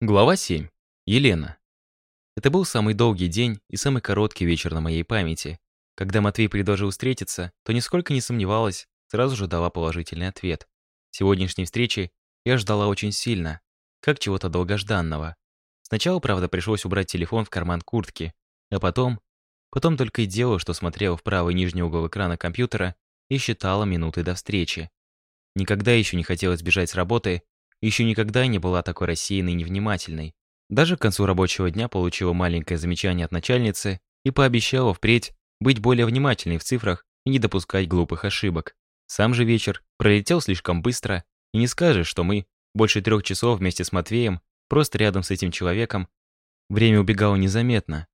Глава 7. Елена. Это был самый долгий день и самый короткий вечер на моей памяти. Когда Матвей предложил встретиться, то нисколько не сомневалась, сразу же дала положительный ответ. Сегодняшней встречи я ждала очень сильно, как чего-то долгожданного. Сначала, правда, пришлось убрать телефон в карман куртки, а потом... Потом только и делала, что смотрела в правый нижний угол экрана компьютера и считала минуты до встречи. Никогда еще не хотелось бежать с работы еще никогда не была такой рассеянной и невнимательной. Даже к концу рабочего дня получила маленькое замечание от начальницы и пообещала впредь быть более внимательной в цифрах и не допускать глупых ошибок. Сам же вечер пролетел слишком быстро, и не скажешь, что мы больше трех часов вместе с Матвеем, просто рядом с этим человеком. Время убегало незаметно.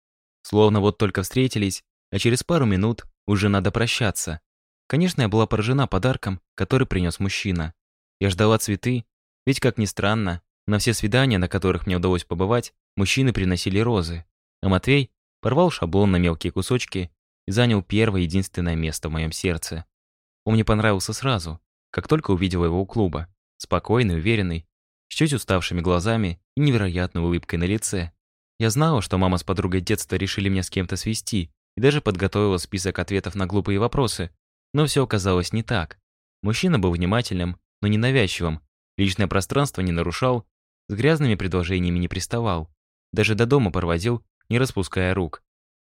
Словно вот только встретились, а через пару минут уже надо прощаться. Конечно, я была поражена подарком, который принес мужчина. Я ждала цветы ведь, как ни странно, на все свидания, на которых мне удалось побывать, мужчины приносили розы, а Матвей порвал шаблон на мелкие кусочки и занял первое единственное место в моем сердце. Он мне понравился сразу, как только увидел его у клуба. Спокойный, уверенный, с чуть уставшими глазами и невероятной улыбкой на лице. Я знала, что мама с подругой детства решили меня с кем-то свести и даже подготовила список ответов на глупые вопросы, но все оказалось не так. Мужчина был внимательным, но ненавязчивым, Личное пространство не нарушал, с грязными предложениями не приставал. Даже до дома проводил, не распуская рук.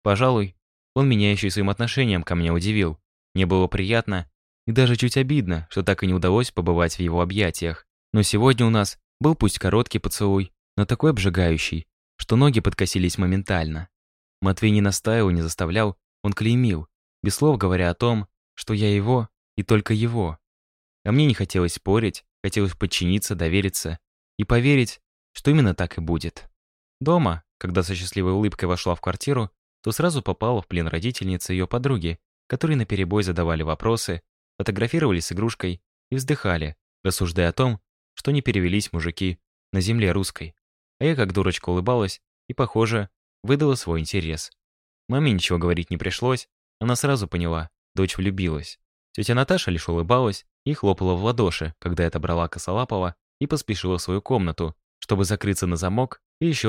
Пожалуй, он меня еще и своим отношением ко мне удивил. Мне было приятно и даже чуть обидно, что так и не удалось побывать в его объятиях. Но сегодня у нас был пусть короткий поцелуй, но такой обжигающий, что ноги подкосились моментально. Матвей не настаивал, не заставлял, он клеймил, без слов говоря о том, что я его и только его. А мне не хотелось спорить, Хотелось подчиниться, довериться и поверить, что именно так и будет. Дома, когда со счастливой улыбкой вошла в квартиру, то сразу попала в плен родительницы и ее подруги, которые наперебой задавали вопросы, фотографировались с игрушкой и вздыхали, рассуждая о том, что не перевелись мужики на земле русской. А я как дурочка улыбалась и, похоже, выдала свой интерес. Маме ничего говорить не пришлось, она сразу поняла, дочь влюбилась. Тетя Наташа лишь улыбалась и хлопала в ладоши, когда я отобрала Косолапова и поспешила в свою комнату, чтобы закрыться на замок и еще